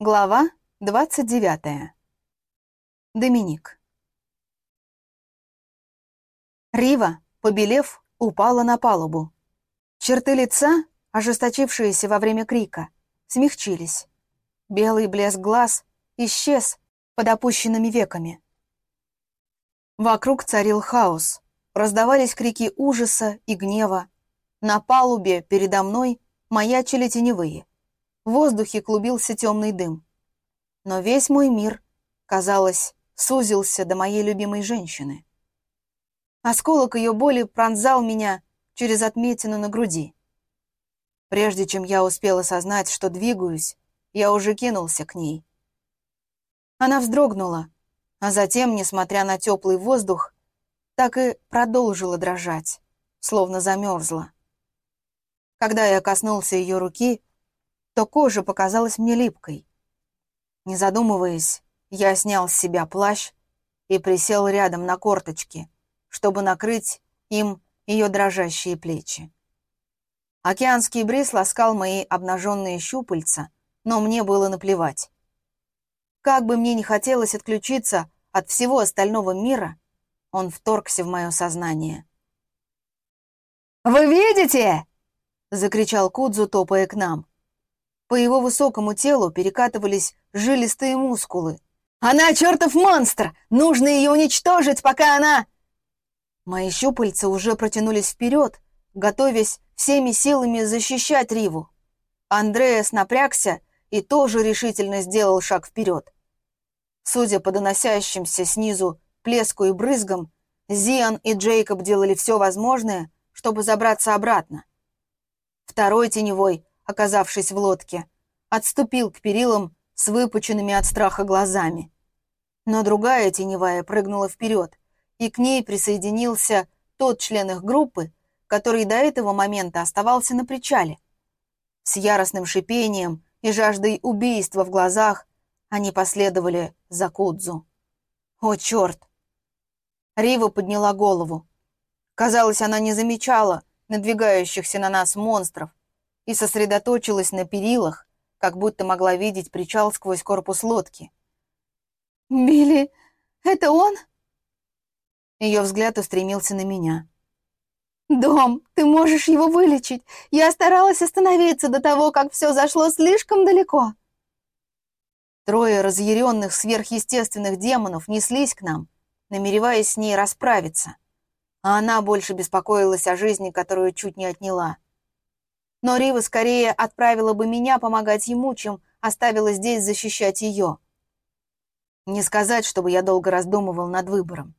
Глава 29. Доминик. Рива, побелев, упала на палубу. Черты лица, ожесточившиеся во время крика, смягчились. Белый блеск глаз исчез под опущенными веками. Вокруг царил хаос. Раздавались крики ужаса и гнева. На палубе передо мной маячили теневые. В воздухе клубился темный дым. Но весь мой мир, казалось, сузился до моей любимой женщины. Осколок ее боли пронзал меня через отметину на груди. Прежде чем я успела осознать, что двигаюсь, я уже кинулся к ней. Она вздрогнула, а затем, несмотря на теплый воздух, так и продолжила дрожать, словно замерзла. Когда я коснулся ее руки, то кожа показалась мне липкой. Не задумываясь, я снял с себя плащ и присел рядом на корточки, чтобы накрыть им ее дрожащие плечи. Океанский бриз ласкал мои обнаженные щупальца, но мне было наплевать. Как бы мне ни хотелось отключиться от всего остального мира, он вторгся в мое сознание. «Вы видите?» — закричал Кудзу, топая к нам. По его высокому телу перекатывались жилистые мускулы. «Она чертов монстр! Нужно ее уничтожить, пока она...» Мои щупальца уже протянулись вперед, готовясь всеми силами защищать Риву. Андреас напрягся и тоже решительно сделал шаг вперед. Судя по доносящимся снизу плеску и брызгам, Зиан и Джейкоб делали все возможное, чтобы забраться обратно. Второй теневой оказавшись в лодке, отступил к перилам с выпученными от страха глазами. Но другая теневая прыгнула вперед, и к ней присоединился тот член их группы, который до этого момента оставался на причале. С яростным шипением и жаждой убийства в глазах они последовали за Кудзу. О, черт! Рива подняла голову. Казалось, она не замечала надвигающихся на нас монстров, и сосредоточилась на перилах, как будто могла видеть причал сквозь корпус лодки. «Билли, это он?» Ее взгляд устремился на меня. «Дом, ты можешь его вылечить. Я старалась остановиться до того, как все зашло слишком далеко». Трое разъяренных сверхъестественных демонов неслись к нам, намереваясь с ней расправиться, а она больше беспокоилась о жизни, которую чуть не отняла. Но Рива скорее отправила бы меня помогать ему, чем оставила здесь защищать ее. Не сказать, чтобы я долго раздумывал над выбором.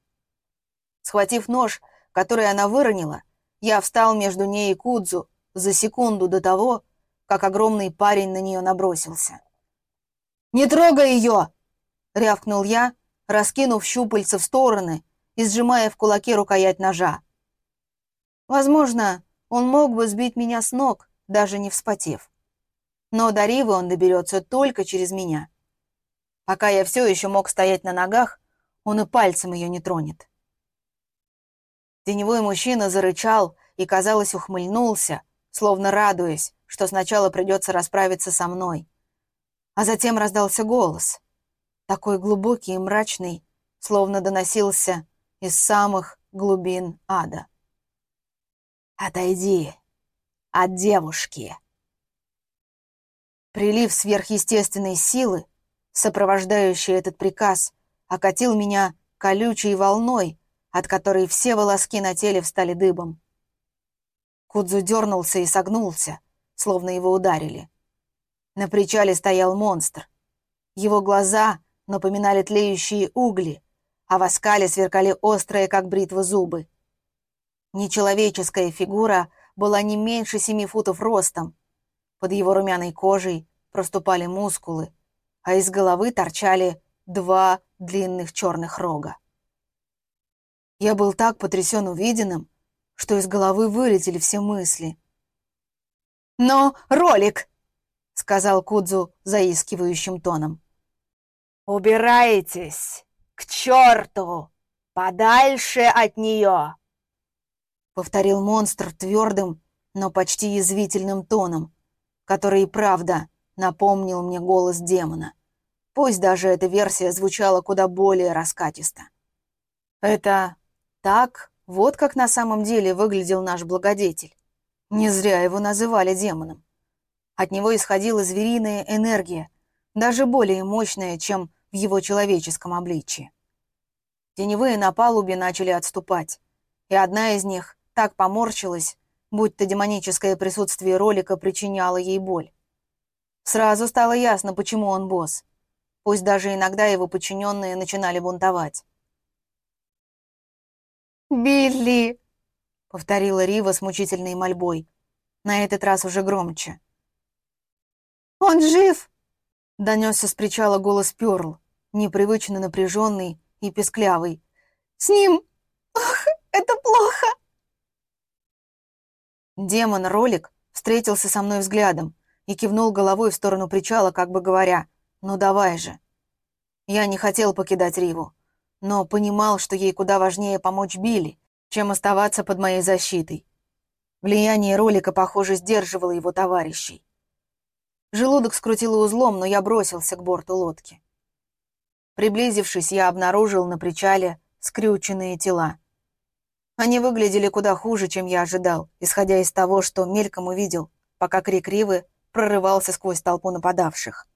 Схватив нож, который она выронила, я встал между ней и Кудзу за секунду до того, как огромный парень на нее набросился. «Не трогай ее!» — рявкнул я, раскинув щупальца в стороны и сжимая в кулаке рукоять ножа. Возможно, он мог бы сбить меня с ног, даже не вспотев. Но до Ривы он доберется только через меня. Пока я все еще мог стоять на ногах, он и пальцем ее не тронет. Теневой мужчина зарычал и, казалось, ухмыльнулся, словно радуясь, что сначала придется расправиться со мной. А затем раздался голос, такой глубокий и мрачный, словно доносился из самых глубин ада. «Отойди!» От девушки. Прилив сверхъестественной силы, сопровождающий этот приказ, окатил меня колючей волной, от которой все волоски на теле встали дыбом. Кудзу дернулся и согнулся, словно его ударили. На причале стоял монстр. Его глаза напоминали тлеющие угли, а в оскале сверкали острые, как бритва, зубы. Нечеловеческая фигура была не меньше семи футов ростом. Под его румяной кожей проступали мускулы, а из головы торчали два длинных черных рога. Я был так потрясен увиденным, что из головы вылетели все мысли. «Но ролик!» — сказал Кудзу заискивающим тоном. «Убирайтесь! К черту! Подальше от нее!» Повторил монстр твердым, но почти язвительным тоном, который и правда напомнил мне голос демона. Пусть даже эта версия звучала куда более раскатисто. Это так, вот как на самом деле выглядел наш благодетель. Не зря его называли демоном. От него исходила звериная энергия, даже более мощная, чем в его человеческом обличии. Теневые на палубе начали отступать, и одна из них так поморщилась, будто демоническое присутствие ролика причиняло ей боль. Сразу стало ясно, почему он босс. Пусть даже иногда его подчиненные начинали бунтовать. «Билли!» — повторила Рива с мучительной мольбой. На этот раз уже громче. «Он жив!» — донесся с причала голос Пёрл, непривычно напряженный и песклявый. «С ним! Ох, это плохо!» Демон-ролик встретился со мной взглядом и кивнул головой в сторону причала, как бы говоря, «Ну давай же!» Я не хотел покидать Риву но понимал, что ей куда важнее помочь Билли, чем оставаться под моей защитой. Влияние ролика, похоже, сдерживало его товарищей. Желудок скрутило узлом, но я бросился к борту лодки. Приблизившись, я обнаружил на причале скрюченные тела. Они выглядели куда хуже, чем я ожидал, исходя из того, что мельком увидел, пока крик Ривы прорывался сквозь толпу нападавших.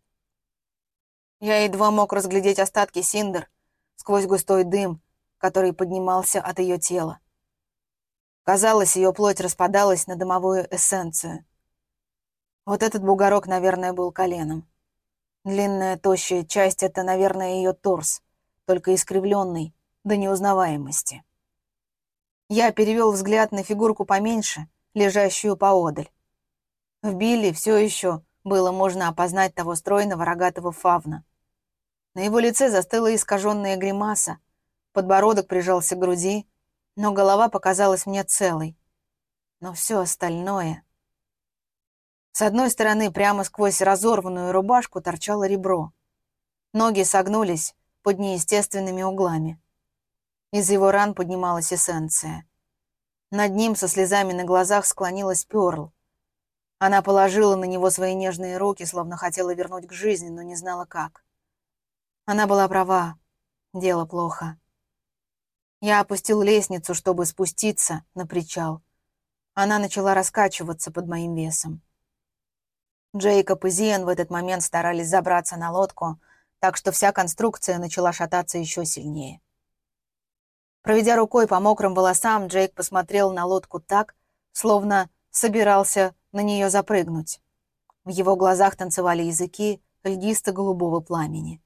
Я едва мог разглядеть остатки Синдер, сквозь густой дым, который поднимался от ее тела. Казалось, ее плоть распадалась на дымовую эссенцию. Вот этот бугорок, наверное, был коленом. Длинная, тощая часть — это, наверное, ее торс, только искривленный до неузнаваемости. Я перевел взгляд на фигурку поменьше, лежащую поодаль. В Билли все еще было можно опознать того стройного рогатого фавна. На его лице застыла искаженная гримаса, подбородок прижался к груди, но голова показалась мне целой. Но все остальное... С одной стороны, прямо сквозь разорванную рубашку торчало ребро. Ноги согнулись под неестественными углами. Из его ран поднималась эссенция. Над ним со слезами на глазах склонилась Пёрл. Она положила на него свои нежные руки, словно хотела вернуть к жизни, но не знала как. Она была права. Дело плохо. Я опустил лестницу, чтобы спуститься на причал. Она начала раскачиваться под моим весом. Джейкоб и Зиан в этот момент старались забраться на лодку, так что вся конструкция начала шататься еще сильнее. Проведя рукой по мокрым волосам, Джейк посмотрел на лодку так, словно собирался на нее запрыгнуть. В его глазах танцевали языки льдисто-голубого пламени.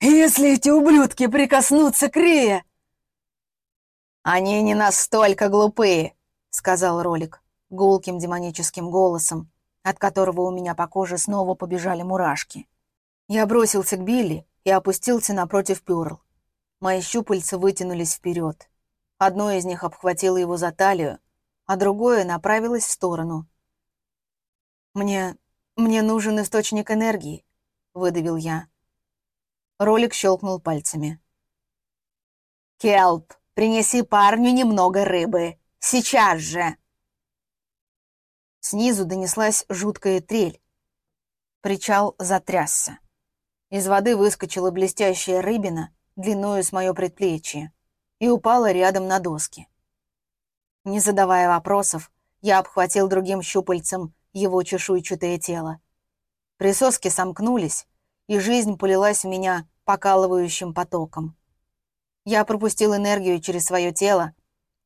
«Если эти ублюдки прикоснутся к Рее!» «Они не настолько глупые», — сказал Ролик гулким демоническим голосом, от которого у меня по коже снова побежали мурашки. Я бросился к Билли и опустился напротив Пёрл. Мои щупальца вытянулись вперед. Одно из них обхватило его за талию, а другое направилось в сторону. «Мне... мне нужен источник энергии», — выдавил я. Ролик щелкнул пальцами. «Келп, принеси парню немного рыбы. Сейчас же!» Снизу донеслась жуткая трель. Причал затрясся. Из воды выскочила блестящая рыбина, длиною с мое предплечье, и упала рядом на доски. Не задавая вопросов, я обхватил другим щупальцем его чешуйчатое тело. Присоски сомкнулись, и жизнь полилась в меня покалывающим потоком. Я пропустил энергию через свое тело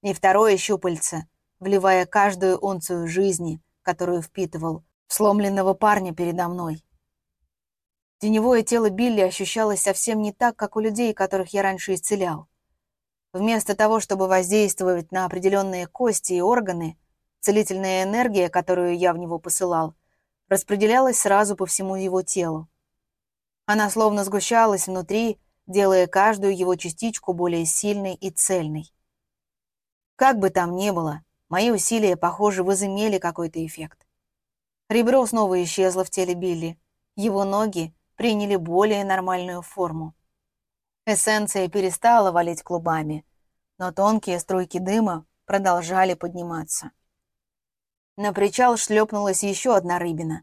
и второе щупальце, вливая каждую унцию жизни, которую впитывал, в сломленного парня передо мной. Теневое тело Билли ощущалось совсем не так, как у людей, которых я раньше исцелял. Вместо того, чтобы воздействовать на определенные кости и органы, целительная энергия, которую я в него посылал, распределялась сразу по всему его телу. Она словно сгущалась внутри, делая каждую его частичку более сильной и цельной. Как бы там ни было, мои усилия, похоже, возымели какой-то эффект. Ребро снова исчезло в теле Билли. Его ноги приняли более нормальную форму. Эссенция перестала валить клубами, но тонкие струйки дыма продолжали подниматься. На причал шлепнулась еще одна рыбина,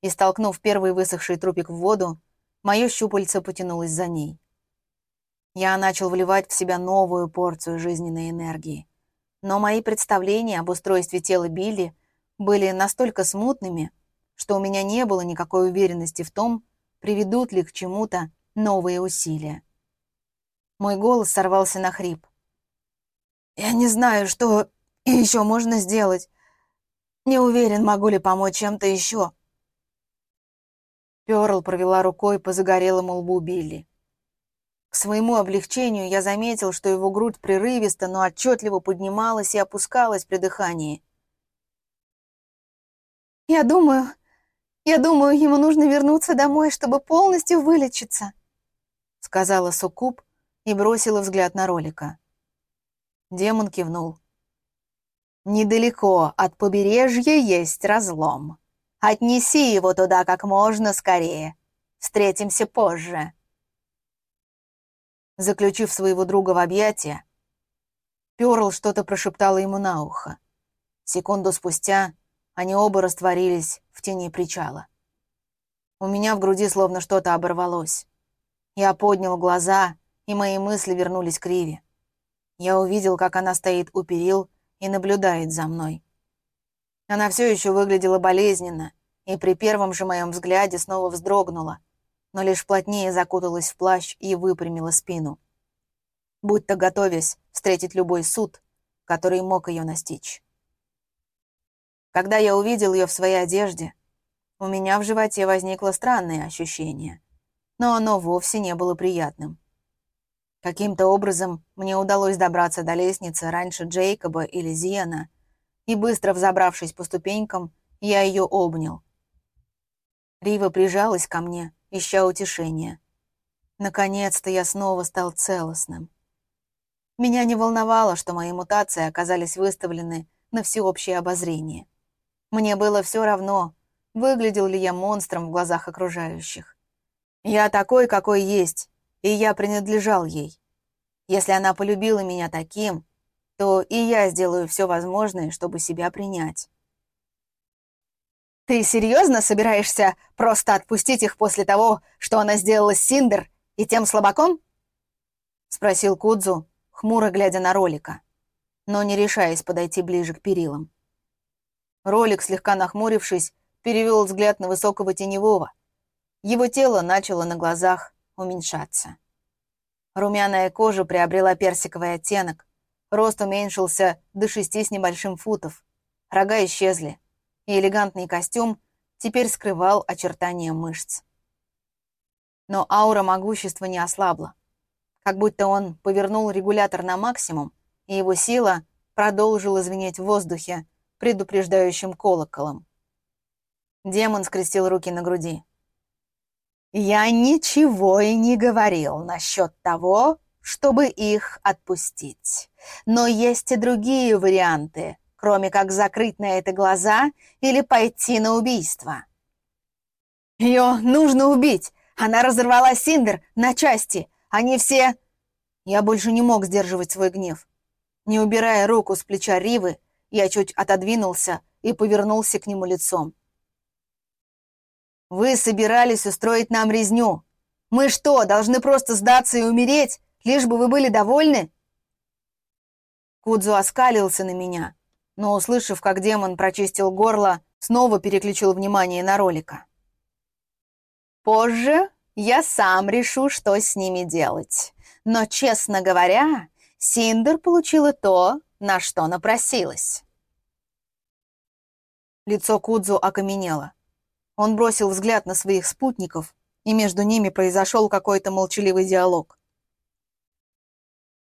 и, столкнув первый высохший трупик в воду, мое щупальце потянулось за ней. Я начал вливать в себя новую порцию жизненной энергии. Но мои представления об устройстве тела Билли были настолько смутными, что у меня не было никакой уверенности в том, приведут ли к чему-то новые усилия. Мой голос сорвался на хрип. «Я не знаю, что еще можно сделать. Не уверен, могу ли помочь чем-то еще». Перл провела рукой по загорелому лбу Билли. К своему облегчению я заметил, что его грудь прерывисто, но отчетливо поднималась и опускалась при дыхании. «Я думаю, я думаю, ему нужно вернуться домой, чтобы полностью вылечиться», сказала Суккуб и бросила взгляд на ролика. Демон кивнул. «Недалеко от побережья есть разлом. Отнеси его туда как можно скорее. Встретимся позже». Заключив своего друга в объятия, Перл что-то прошептала ему на ухо. Секунду спустя они оба растворились в тени причала. У меня в груди словно что-то оборвалось. Я поднял глаза, и мои мысли вернулись к Риве. Я увидел, как она стоит у перил и наблюдает за мной. Она все еще выглядела болезненно, и при первом же моем взгляде снова вздрогнула, но лишь плотнее закуталась в плащ и выпрямила спину, будто готовясь встретить любой суд, который мог ее настичь. Когда я увидел ее в своей одежде, у меня в животе возникло странное ощущение, но оно вовсе не было приятным. Каким-то образом мне удалось добраться до лестницы раньше Джейкоба или Зиена, и быстро взобравшись по ступенькам, я ее обнял. Рива прижалась ко мне, ища утешения. Наконец-то я снова стал целостным. Меня не волновало, что мои мутации оказались выставлены на всеобщее обозрение. Мне было все равно, выглядел ли я монстром в глазах окружающих. Я такой, какой есть, и я принадлежал ей. Если она полюбила меня таким, то и я сделаю все возможное, чтобы себя принять. Ты серьезно собираешься просто отпустить их после того, что она сделала с Синдер и тем слабаком? Спросил Кудзу, хмуро глядя на ролика, но не решаясь подойти ближе к перилам. Ролик, слегка нахмурившись, перевел взгляд на высокого теневого. Его тело начало на глазах уменьшаться. Румяная кожа приобрела персиковый оттенок, рост уменьшился до шести с небольшим футов, рога исчезли, и элегантный костюм теперь скрывал очертания мышц. Но аура могущества не ослабла. Как будто он повернул регулятор на максимум, и его сила продолжила звенеть в воздухе предупреждающим колоколом. Демон скрестил руки на груди. «Я ничего и не говорил насчет того, чтобы их отпустить. Но есть и другие варианты, кроме как закрыть на это глаза или пойти на убийство. Ее нужно убить. Она разорвала Синдер на части. Они все... Я больше не мог сдерживать свой гнев. Не убирая руку с плеча Ривы, я чуть отодвинулся и повернулся к нему лицом. «Вы собирались устроить нам резню. Мы что, должны просто сдаться и умереть, лишь бы вы были довольны?» Кудзу оскалился на меня, но, услышав, как демон прочистил горло, снова переключил внимание на ролика. «Позже я сам решу, что с ними делать. Но, честно говоря, Синдер получила то, на что напросилась». Лицо Кудзу окаменело. Он бросил взгляд на своих спутников, и между ними произошел какой-то молчаливый диалог.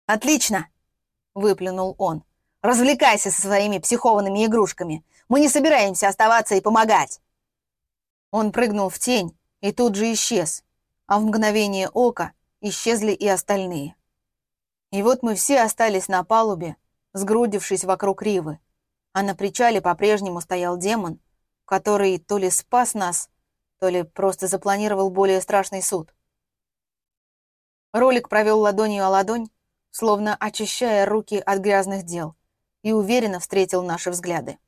«Отлично!» — выплюнул он. Развлекайся со своими психованными игрушками. Мы не собираемся оставаться и помогать. Он прыгнул в тень и тут же исчез, а в мгновение ока исчезли и остальные. И вот мы все остались на палубе, сгрудившись вокруг Ривы, а на причале по-прежнему стоял демон, который то ли спас нас, то ли просто запланировал более страшный суд. Ролик провел ладонью о ладонь, словно очищая руки от грязных дел — и уверенно встретил наши взгляды.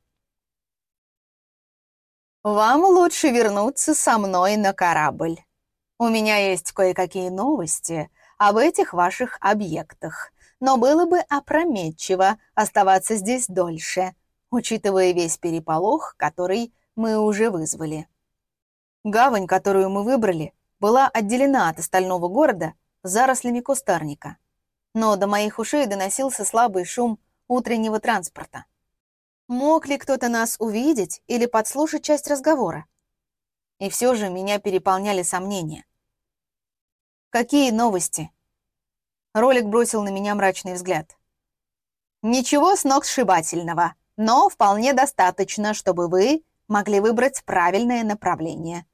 Вам лучше вернуться со мной на корабль. У меня есть кое-какие новости об этих ваших объектах, но было бы опрометчиво оставаться здесь дольше, учитывая весь переполох, который мы уже вызвали. Гавань, которую мы выбрали, была отделена от остального города зарослями кустарника. Но до моих ушей доносился слабый шум утреннего транспорта. Мог ли кто-то нас увидеть или подслушать часть разговора? И все же меня переполняли сомнения. «Какие новости?» Ролик бросил на меня мрачный взгляд. «Ничего сногсшибательного, но вполне достаточно, чтобы вы могли выбрать правильное направление.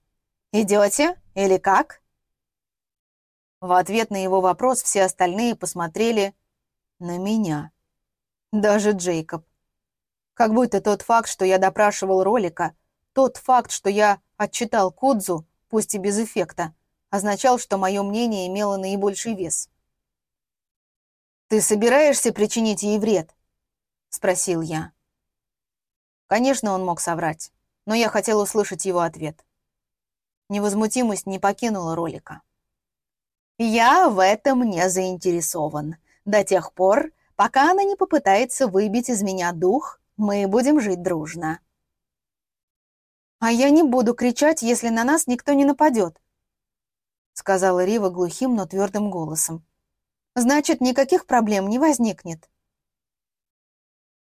Идете или как?» В ответ на его вопрос все остальные посмотрели на меня. Даже Джейкоб. Как будто тот факт, что я допрашивал ролика, тот факт, что я отчитал Кудзу, пусть и без эффекта, означал, что мое мнение имело наибольший вес. «Ты собираешься причинить ей вред?» — спросил я. Конечно, он мог соврать, но я хотел услышать его ответ. Невозмутимость не покинула ролика. «Я в этом не заинтересован. До тех пор, пока она не попытается выбить из меня дух мы будем жить дружно. «А я не буду кричать, если на нас никто не нападет», сказала Рива глухим, но твердым голосом. «Значит, никаких проблем не возникнет».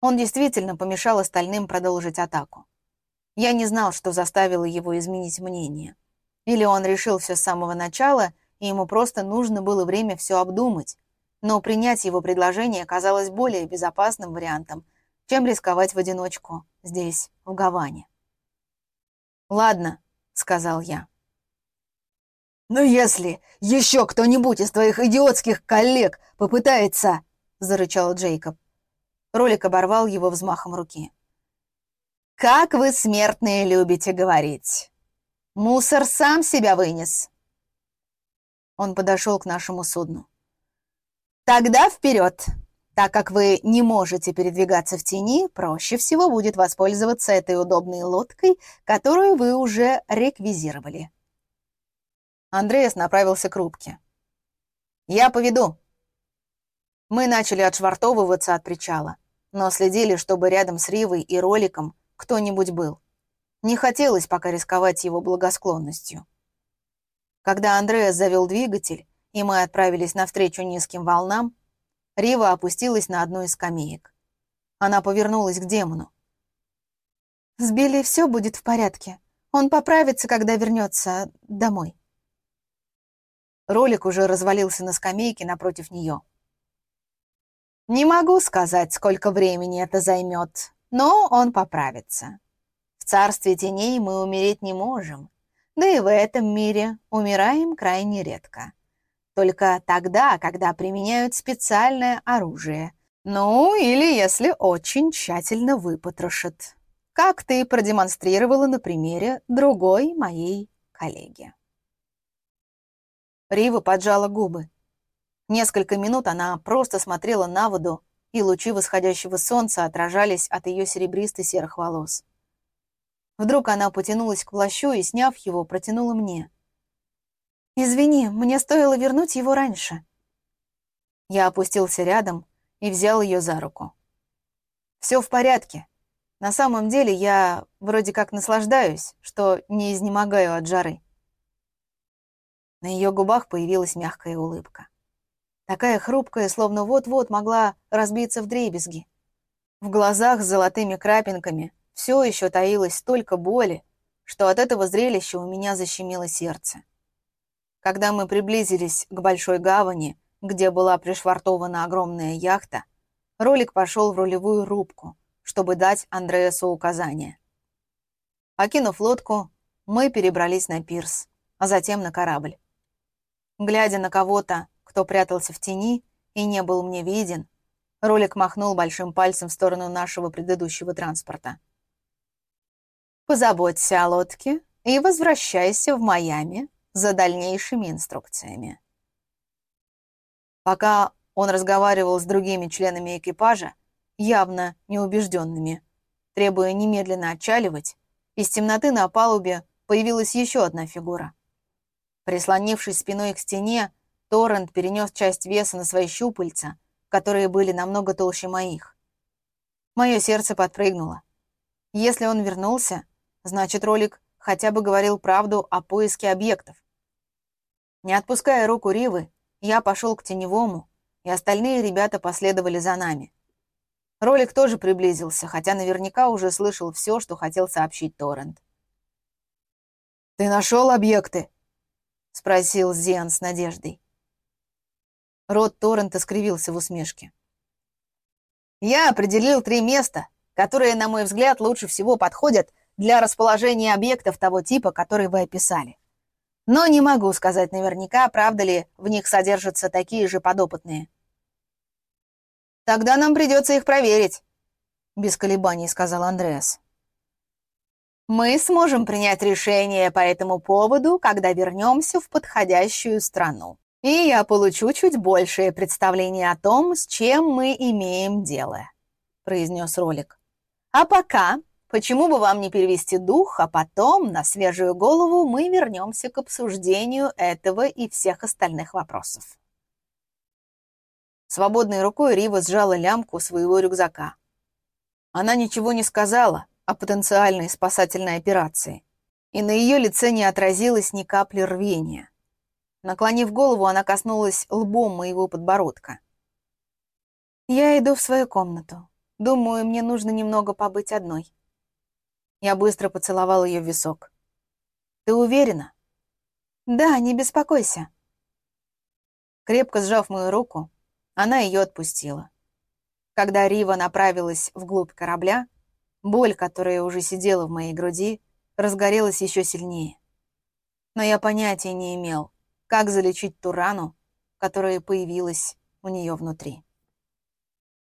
Он действительно помешал остальным продолжить атаку. Я не знал, что заставило его изменить мнение. Или он решил все с самого начала, и ему просто нужно было время все обдумать. Но принять его предложение казалось более безопасным вариантом, чем рисковать в одиночку здесь, в Гаване. «Ладно», — сказал я. «Но если еще кто-нибудь из твоих идиотских коллег попытается...» — зарычал Джейкоб. Ролик оборвал его взмахом руки. «Как вы, смертные, любите говорить! Мусор сам себя вынес!» Он подошел к нашему судну. «Тогда вперед! Так как вы не можете передвигаться в тени, проще всего будет воспользоваться этой удобной лодкой, которую вы уже реквизировали. Андреас направился к рубке. «Я поведу». Мы начали отшвартовываться от причала, но следили, чтобы рядом с Ривой и Роликом кто-нибудь был. Не хотелось пока рисковать его благосклонностью. Когда Андреас завел двигатель, и мы отправились навстречу низким волнам, Рива опустилась на одну из скамеек. Она повернулась к демону. «С Билли все будет в порядке. Он поправится, когда вернется домой». Ролик уже развалился на скамейке напротив нее. «Не могу сказать, сколько времени это займет, но он поправится. В царстве теней мы умереть не можем, да и в этом мире умираем крайне редко. Только тогда, когда применяют специальное оружие. Ну, или если очень тщательно выпотрошат. Как ты продемонстрировала на примере другой моей коллеги. Рива поджала губы. Несколько минут она просто смотрела на воду, и лучи восходящего солнца отражались от ее серебристо-серых волос. Вдруг она потянулась к плащу и, сняв его, протянула мне. «Извини, мне стоило вернуть его раньше». Я опустился рядом и взял ее за руку. «Все в порядке. На самом деле я вроде как наслаждаюсь, что не изнемогаю от жары». На ее губах появилась мягкая улыбка. Такая хрупкая, словно вот-вот могла разбиться в дребезги. В глазах с золотыми крапинками все еще таилось столько боли, что от этого зрелища у меня защемило сердце. Когда мы приблизились к большой гавани, где была пришвартована огромная яхта, ролик пошел в рулевую рубку, чтобы дать Андреасу указания. Покинув лодку, мы перебрались на пирс, а затем на корабль. Глядя на кого-то, кто прятался в тени и не был мне виден, ролик махнул большим пальцем в сторону нашего предыдущего транспорта. «Позаботься о лодке и возвращайся в Майами за дальнейшими инструкциями. Пока он разговаривал с другими членами экипажа, явно неубежденными, требуя немедленно отчаливать, Из темноты на палубе появилась еще одна фигура. Прислонившись спиной к стене, Торрент перенес часть веса на свои щупальца, которые были намного толще моих. Мое сердце подпрыгнуло. Если он вернулся, значит, ролик хотя бы говорил правду о поиске объектов. Не отпуская руку Ривы, я пошел к теневому, и остальные ребята последовали за нами. Ролик тоже приблизился, хотя наверняка уже слышал все, что хотел сообщить Торрент. «Ты нашел объекты?» — спросил Зиан с надеждой. Рот Торрента скривился в усмешке. «Я определил три места, которые, на мой взгляд, лучше всего подходят для расположения объектов того типа, который вы описали. Но не могу сказать наверняка, правда ли в них содержатся такие же подопытные. «Тогда нам придется их проверить», — без колебаний сказал Андреас. «Мы сможем принять решение по этому поводу, когда вернемся в подходящую страну. И я получу чуть большее представление о том, с чем мы имеем дело», — произнес ролик. «А пока, почему бы вам не перевести дух, а потом, на свежую голову, мы вернемся к обсуждению этого и всех остальных вопросов». Свободной рукой Рива сжала лямку своего рюкзака. Она ничего не сказала о потенциальной спасательной операции, и на ее лице не отразилось ни капли рвения. Наклонив голову, она коснулась лбом моего подбородка. «Я иду в свою комнату. Думаю, мне нужно немного побыть одной». Я быстро поцеловал ее в висок. «Ты уверена?» «Да, не беспокойся». Крепко сжав мою руку, она ее отпустила. Когда Рива направилась вглубь корабля, боль, которая уже сидела в моей груди, разгорелась еще сильнее. Но я понятия не имел, как залечить ту рану, которая появилась у нее внутри.